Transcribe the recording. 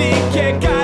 be che cazzo